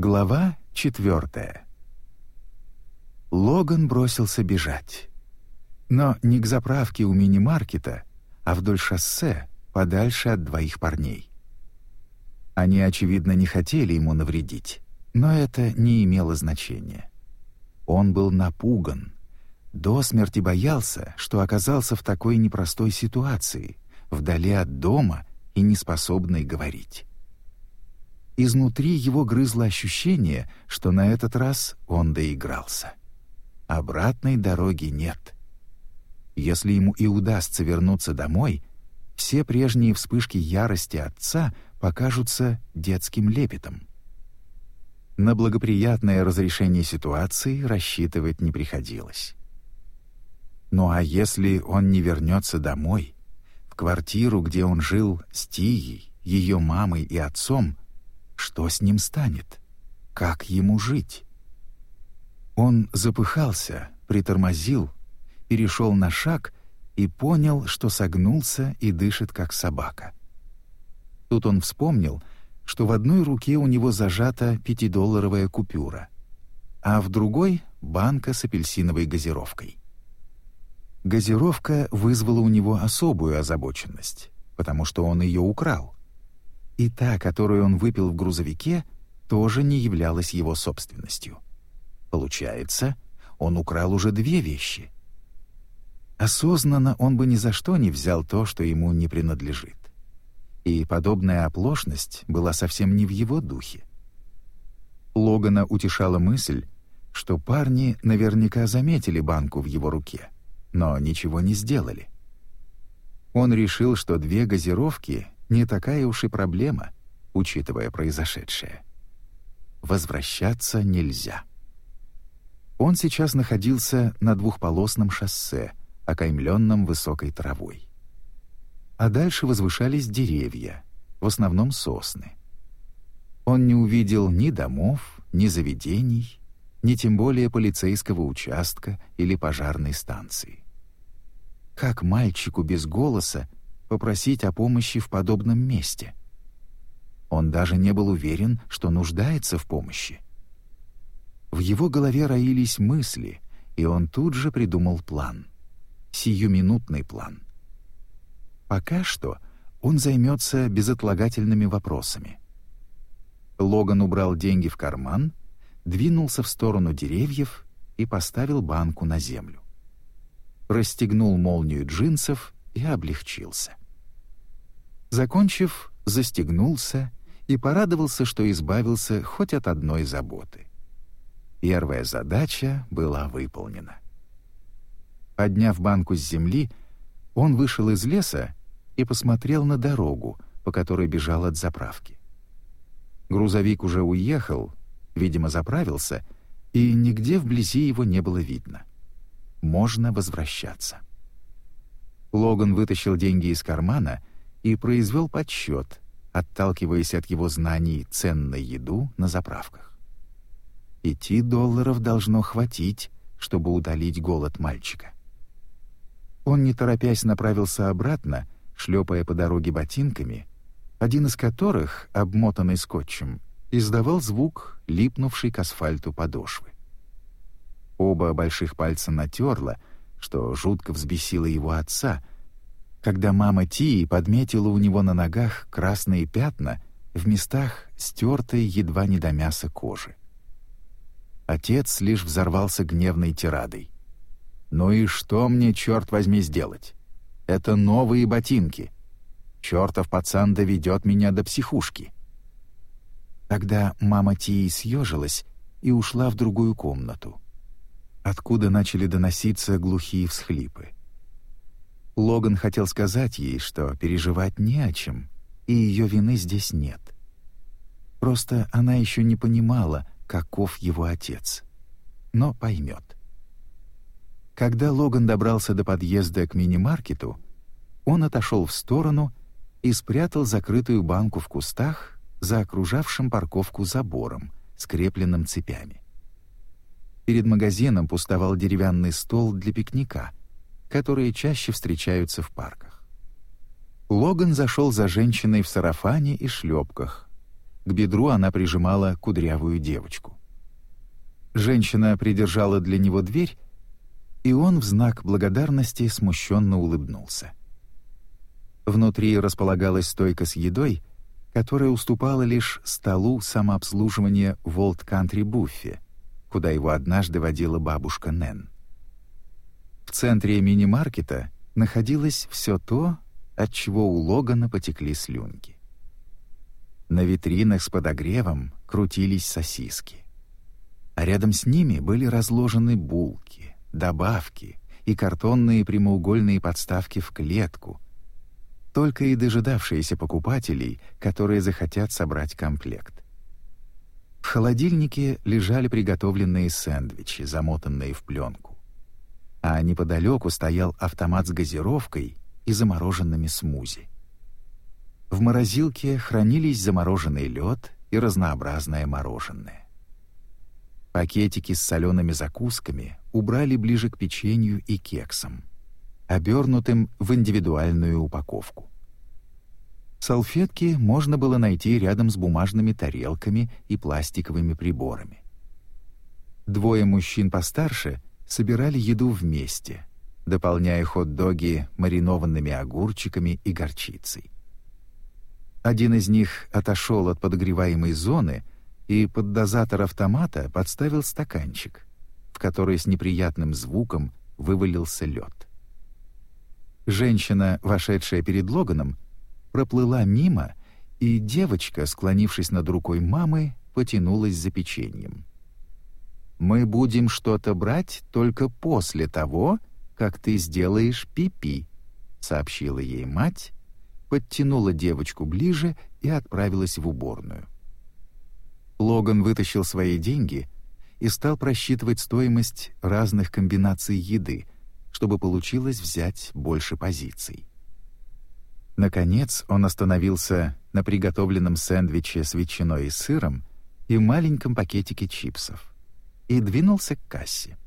Глава четвертая. Логан бросился бежать. Но не к заправке у мини-маркета, а вдоль шоссе, подальше от двоих парней. Они, очевидно, не хотели ему навредить, но это не имело значения. Он был напуган, до смерти боялся, что оказался в такой непростой ситуации, вдали от дома и неспособный говорить. Изнутри его грызло ощущение, что на этот раз он доигрался. Обратной дороги нет. Если ему и удастся вернуться домой, все прежние вспышки ярости отца покажутся детским лепетом. На благоприятное разрешение ситуации рассчитывать не приходилось. Ну а если он не вернется домой, в квартиру, где он жил с Тией, ее мамой и отцом, что с ним станет? Как ему жить? Он запыхался, притормозил, перешел на шаг и понял, что согнулся и дышит, как собака. Тут он вспомнил, что в одной руке у него зажата пятидолларовая купюра, а в другой — банка с апельсиновой газировкой. Газировка вызвала у него особую озабоченность, потому что он ее украл и та, которую он выпил в грузовике, тоже не являлась его собственностью. Получается, он украл уже две вещи. Осознанно он бы ни за что не взял то, что ему не принадлежит. И подобная оплошность была совсем не в его духе. Логана утешала мысль, что парни наверняка заметили банку в его руке, но ничего не сделали. Он решил, что две газировки не такая уж и проблема, учитывая произошедшее. Возвращаться нельзя. Он сейчас находился на двухполосном шоссе, окаймленном высокой травой. А дальше возвышались деревья, в основном сосны. Он не увидел ни домов, ни заведений, ни тем более полицейского участка или пожарной станции. Как мальчику без голоса попросить о помощи в подобном месте. Он даже не был уверен, что нуждается в помощи. В его голове роились мысли, и он тут же придумал план. Сиюминутный план. Пока что он займется безотлагательными вопросами. Логан убрал деньги в карман, двинулся в сторону деревьев и поставил банку на землю. Расстегнул молнию джинсов и облегчился. Закончив, застегнулся и порадовался, что избавился хоть от одной заботы. Первая задача была выполнена. Подняв банку с земли, он вышел из леса и посмотрел на дорогу, по которой бежал от заправки. Грузовик уже уехал, видимо, заправился, и нигде вблизи его не было видно. Можно возвращаться. Логан вытащил деньги из кармана и произвел подсчет, отталкиваясь от его знаний цен на еду на заправках. Пяти долларов должно хватить, чтобы удалить голод мальчика. Он, не торопясь, направился обратно, шлепая по дороге ботинками, один из которых, обмотанный скотчем, издавал звук, липнувший к асфальту подошвы. Оба больших пальца натерло, что жутко взбесило его отца — когда мама Тии подметила у него на ногах красные пятна в местах стертой едва не до мяса кожи. Отец лишь взорвался гневной тирадой. «Ну и что мне, черт возьми, сделать? Это новые ботинки. Чертов пацан доведет меня до психушки». Тогда мама Тии съежилась и ушла в другую комнату, откуда начали доноситься глухие всхлипы. Логан хотел сказать ей, что переживать не о чем, и ее вины здесь нет. Просто она еще не понимала, каков его отец. Но поймет. Когда Логан добрался до подъезда к мини-маркету, он отошел в сторону и спрятал закрытую банку в кустах за окружавшим парковку забором, скрепленным цепями. Перед магазином пустовал деревянный стол для пикника — которые чаще встречаются в парках. Логан зашел за женщиной в сарафане и шлепках, К бедру она прижимала кудрявую девочку. Женщина придержала для него дверь, и он в знак благодарности смущенно улыбнулся. Внутри располагалась стойка с едой, которая уступала лишь столу самообслуживания в Олд Кантри Буффе, куда его однажды водила бабушка Нэн. В центре мини-маркета находилось все то, от чего у Логана потекли слюнки. На витринах с подогревом крутились сосиски. А рядом с ними были разложены булки, добавки и картонные прямоугольные подставки в клетку, только и дожидавшиеся покупателей, которые захотят собрать комплект. В холодильнике лежали приготовленные сэндвичи, замотанные в пленку. А неподалеку стоял автомат с газировкой и замороженными смузи. В морозилке хранились замороженный лед и разнообразное мороженое. Пакетики с солеными закусками убрали ближе к печенью и кексам, обернутым в индивидуальную упаковку. Салфетки можно было найти рядом с бумажными тарелками и пластиковыми приборами. Двое мужчин постарше собирали еду вместе, дополняя хот-доги маринованными огурчиками и горчицей. Один из них отошел от подогреваемой зоны и под дозатор автомата подставил стаканчик, в который с неприятным звуком вывалился лед. Женщина, вошедшая перед Логаном, проплыла мимо, и девочка, склонившись над рукой мамы, потянулась за печеньем. «Мы будем что-то брать только после того, как ты сделаешь пипи», -пи, сообщила ей мать, подтянула девочку ближе и отправилась в уборную. Логан вытащил свои деньги и стал просчитывать стоимость разных комбинаций еды, чтобы получилось взять больше позиций. Наконец он остановился на приготовленном сэндвиче с ветчиной и сыром и маленьком пакетике чипсов и двинулся к кассе.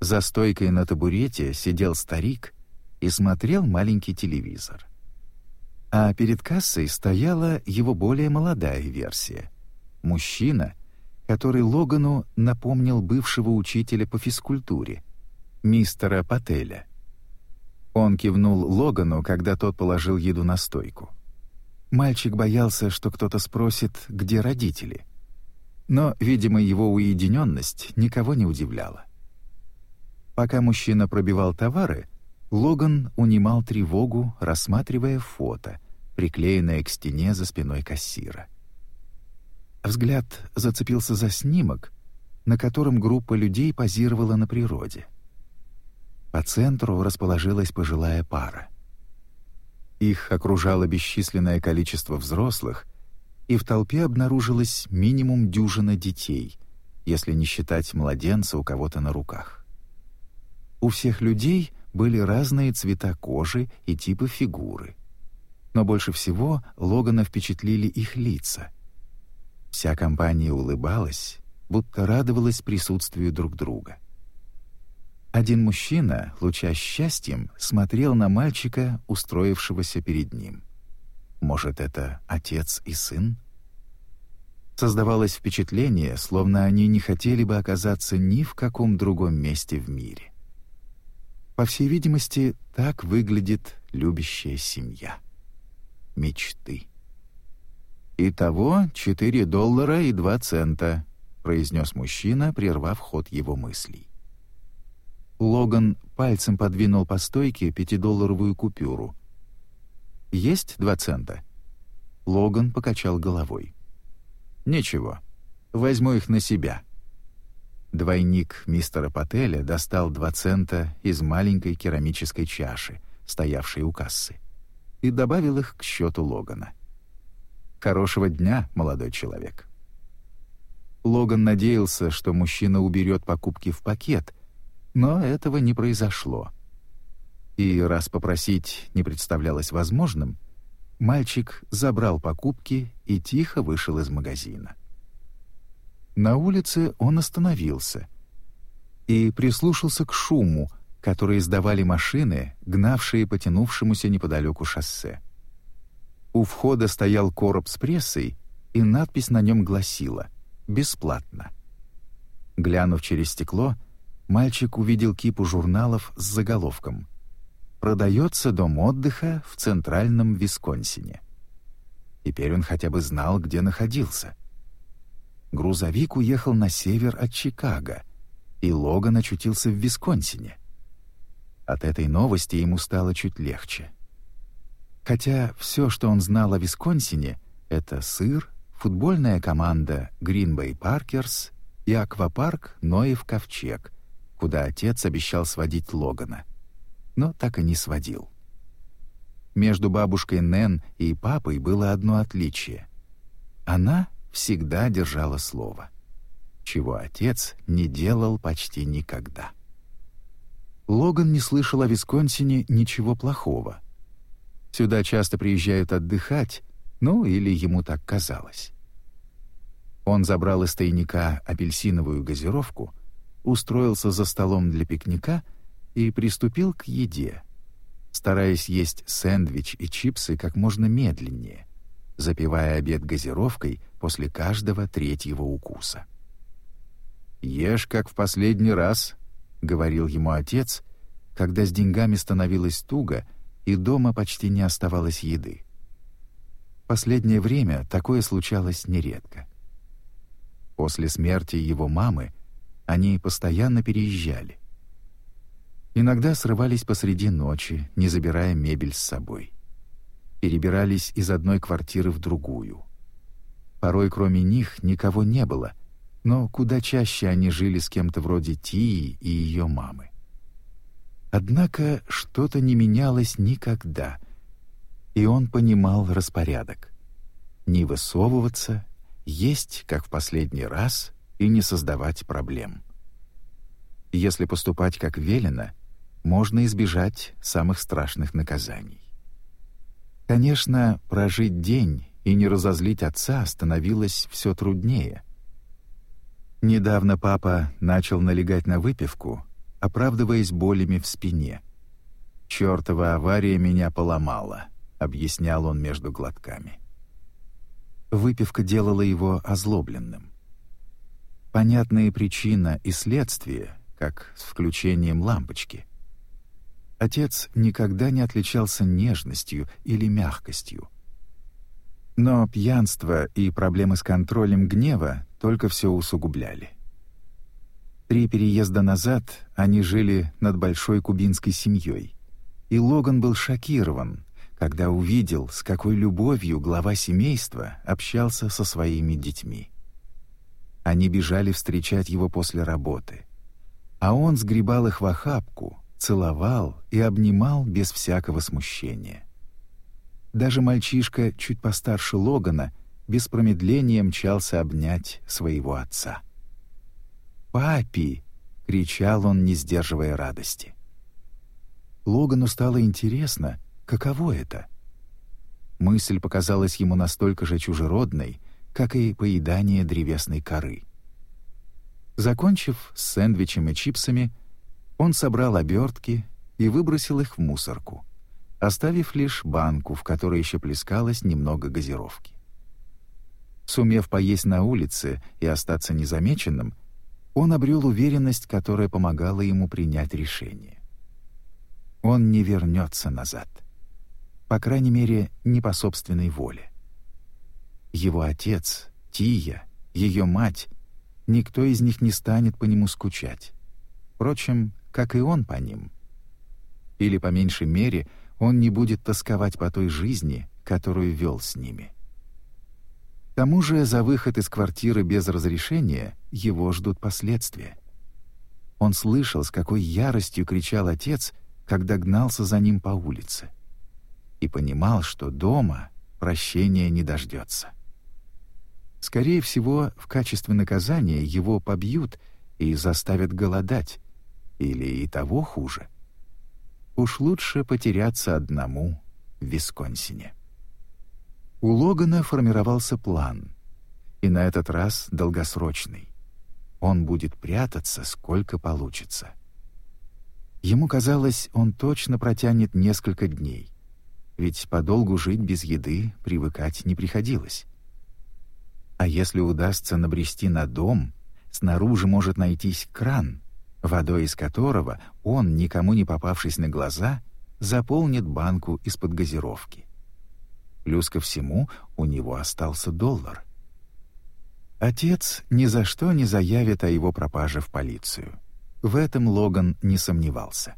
За стойкой на табурете сидел старик и смотрел маленький телевизор а перед кассой стояла его более молодая версия. Мужчина, который Логану напомнил бывшего учителя по физкультуре, мистера Пателя. Он кивнул Логану, когда тот положил еду на стойку. Мальчик боялся, что кто-то спросит, где родители. Но, видимо, его уединенность никого не удивляла. Пока мужчина пробивал товары, Логан унимал тревогу, рассматривая фото, приклеенное к стене за спиной кассира. Взгляд зацепился за снимок, на котором группа людей позировала на природе. По центру расположилась пожилая пара. Их окружало бесчисленное количество взрослых, и в толпе обнаружилось минимум дюжина детей, если не считать младенца у кого-то на руках. У всех людей были разные цвета кожи и типы фигуры — но больше всего Логана впечатлили их лица. Вся компания улыбалась, будто радовалась присутствию друг друга. Один мужчина, луча счастьем, смотрел на мальчика, устроившегося перед ним. Может, это отец и сын? Создавалось впечатление, словно они не хотели бы оказаться ни в каком другом месте в мире. По всей видимости, так выглядит любящая семья мечты. «Итого 4 доллара и 2 цента», — произнес мужчина, прервав ход его мыслей. Логан пальцем подвинул по стойке пятидолларовую купюру. «Есть два цента?» Логан покачал головой. «Ничего, возьму их на себя». Двойник мистера Пателя достал два цента из маленькой керамической чаши, стоявшей у кассы и добавил их к счету Логана. «Хорошего дня, молодой человек». Логан надеялся, что мужчина уберет покупки в пакет, но этого не произошло. И раз попросить не представлялось возможным, мальчик забрал покупки и тихо вышел из магазина. На улице он остановился и прислушался к шуму, которые издавали машины, гнавшие по тянувшемуся неподалеку шоссе. У входа стоял короб с прессой, и надпись на нем гласила «Бесплатно». Глянув через стекло, мальчик увидел кипу журналов с заголовком «Продается дом отдыха в центральном Висконсине». Теперь он хотя бы знал, где находился. Грузовик уехал на север от Чикаго, и Логан очутился в Висконсине. От этой новости ему стало чуть легче. Хотя все, что он знал о Висконсине, это сыр, футбольная команда Green Bay и аквапарк Ноев Ковчег, куда отец обещал сводить Логана, но так и не сводил. Между бабушкой Нэн и папой было одно отличие. Она всегда держала слово, чего отец не делал почти никогда. Логан не слышал о Висконсине ничего плохого. Сюда часто приезжают отдыхать, ну или ему так казалось. Он забрал из тайника апельсиновую газировку, устроился за столом для пикника и приступил к еде — стараясь есть сэндвич и чипсы как можно медленнее, запивая обед газировкой после каждого третьего укуса. «Ешь, как в последний раз», — говорил ему отец, когда с деньгами становилось туго и дома почти не оставалось еды. Последнее время такое случалось нередко. После смерти его мамы они постоянно переезжали. Иногда срывались посреди ночи, не забирая мебель с собой. Перебирались из одной квартиры в другую. Порой кроме них никого не было, но куда чаще они жили с кем-то вроде Тии и ее мамы. Однако что-то не менялось никогда, и он понимал распорядок. Не высовываться, есть, как в последний раз, и не создавать проблем. Если поступать как велено — можно избежать самых страшных наказаний. Конечно, прожить день и не разозлить отца становилось все труднее. Недавно папа начал налегать на выпивку, оправдываясь болями в спине. «Чёртова авария меня поломала», — объяснял он между глотками. Выпивка делала его озлобленным. Понятные причина и следствие, как с включением лампочки — Отец никогда не отличался нежностью или мягкостью. Но пьянство и проблемы с контролем гнева только все усугубляли. Три переезда назад они жили над большой кубинской семьей, и Логан был шокирован, когда увидел, с какой любовью глава семейства общался со своими детьми. Они бежали встречать его после работы, а он сгребал их в охапку — целовал и обнимал без всякого смущения. Даже мальчишка, чуть постарше Логана, без промедления мчался обнять своего отца. «Папи!» — кричал он, не сдерживая радости. Логану стало интересно, каково это. Мысль показалась ему настолько же чужеродной, как и поедание древесной коры. Закончив с сэндвичем и чипсами, он собрал обертки и выбросил их в мусорку, оставив лишь банку, в которой еще плескалось немного газировки. Сумев поесть на улице и остаться незамеченным, он обрел уверенность, которая помогала ему принять решение. Он не вернется назад. По крайней мере, не по собственной воле. Его отец, Тия, ее мать, никто из них не станет по нему скучать. Впрочем, как и он по ним. Или, по меньшей мере, он не будет тосковать по той жизни, которую вел с ними. К тому же за выход из квартиры без разрешения его ждут последствия. Он слышал, с какой яростью кричал отец, когда гнался за ним по улице, и понимал, что дома прощения не дождется. Скорее всего, в качестве наказания его побьют и заставят голодать, или и того хуже. Уж лучше потеряться одному в Висконсине. У Логана формировался план, и на этот раз долгосрочный. Он будет прятаться, сколько получится. Ему казалось, он точно протянет несколько дней, ведь подолгу жить без еды привыкать не приходилось. А если удастся набрести на дом, снаружи может найтись кран, водой из которого он, никому не попавшись на глаза, заполнит банку из-под газировки. Плюс ко всему у него остался доллар. Отец ни за что не заявит о его пропаже в полицию. В этом Логан не сомневался.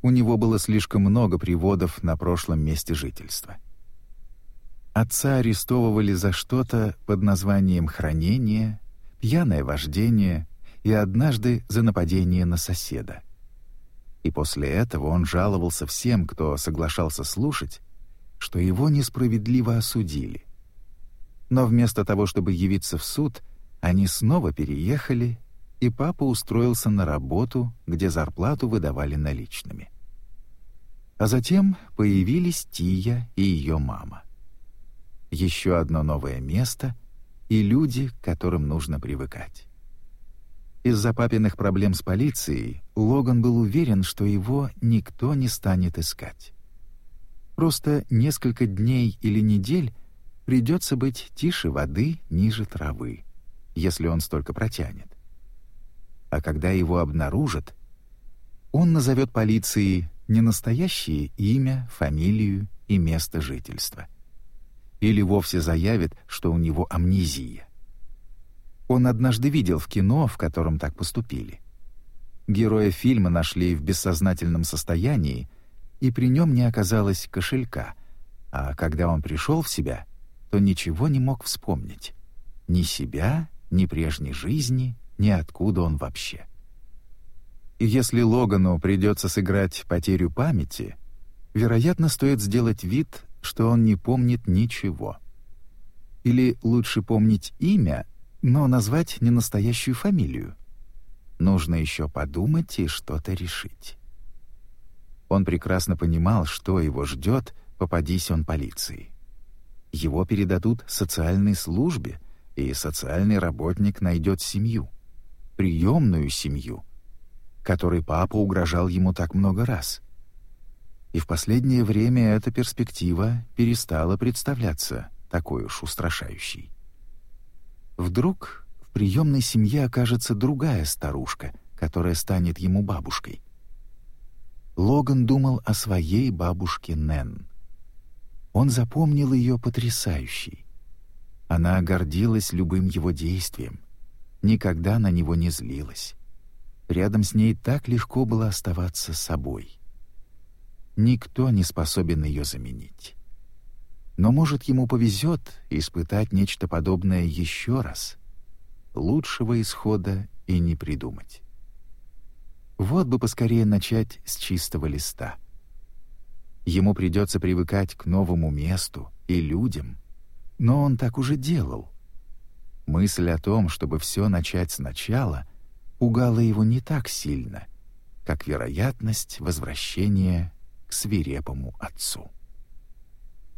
У него было слишком много приводов на прошлом месте жительства. Отца арестовывали за что-то под названием «хранение», «пьяное вождение» и однажды за нападение на соседа. И после этого он жаловался всем, кто соглашался слушать, что его несправедливо осудили. Но вместо того, чтобы явиться в суд, они снова переехали и папа устроился на работу, где зарплату выдавали наличными. А затем появились Тия и ее мама. Еще одно новое место и люди, к которым нужно привыкать. Из-за папиных проблем с полицией Логан был уверен, что его никто не станет искать. Просто несколько дней или недель придется быть тише воды, ниже травы, если он столько протянет а когда его обнаружат, он назовет полиции не настоящее имя, фамилию и место жительства. Или вовсе заявит, что у него амнезия. Он однажды видел в кино, в котором так поступили. Героя фильма нашли в бессознательном состоянии, и при нем не оказалось кошелька, а когда он пришел в себя, то ничего не мог вспомнить. Ни себя, ни прежней жизни, ниоткуда он вообще. И если Логану придется сыграть потерю памяти, вероятно, стоит сделать вид, что он не помнит ничего. Или лучше помнить имя, но назвать не настоящую фамилию. Нужно еще подумать и что-то решить. Он прекрасно понимал, что его ждет, попадись он полиции. Его передадут социальной службе, и социальный работник найдет семью приемную семью, которой папа угрожал ему так много раз. И в последнее время эта перспектива перестала представляться такой уж устрашающей. Вдруг в приемной семье окажется другая старушка, которая станет ему бабушкой. Логан думал о своей бабушке Нэн. Он запомнил ее потрясающей. Она гордилась любым его действием, никогда на него не злилась. Рядом с ней так легко было оставаться собой. Никто не способен ее заменить. Но, может, ему повезет испытать нечто подобное еще раз. Лучшего исхода и не придумать. Вот бы поскорее начать с чистого листа. Ему придется привыкать к новому месту и людям, но он так уже делал — Мысль о том, чтобы все начать сначала, пугала его не так сильно, как вероятность возвращения к свирепому отцу.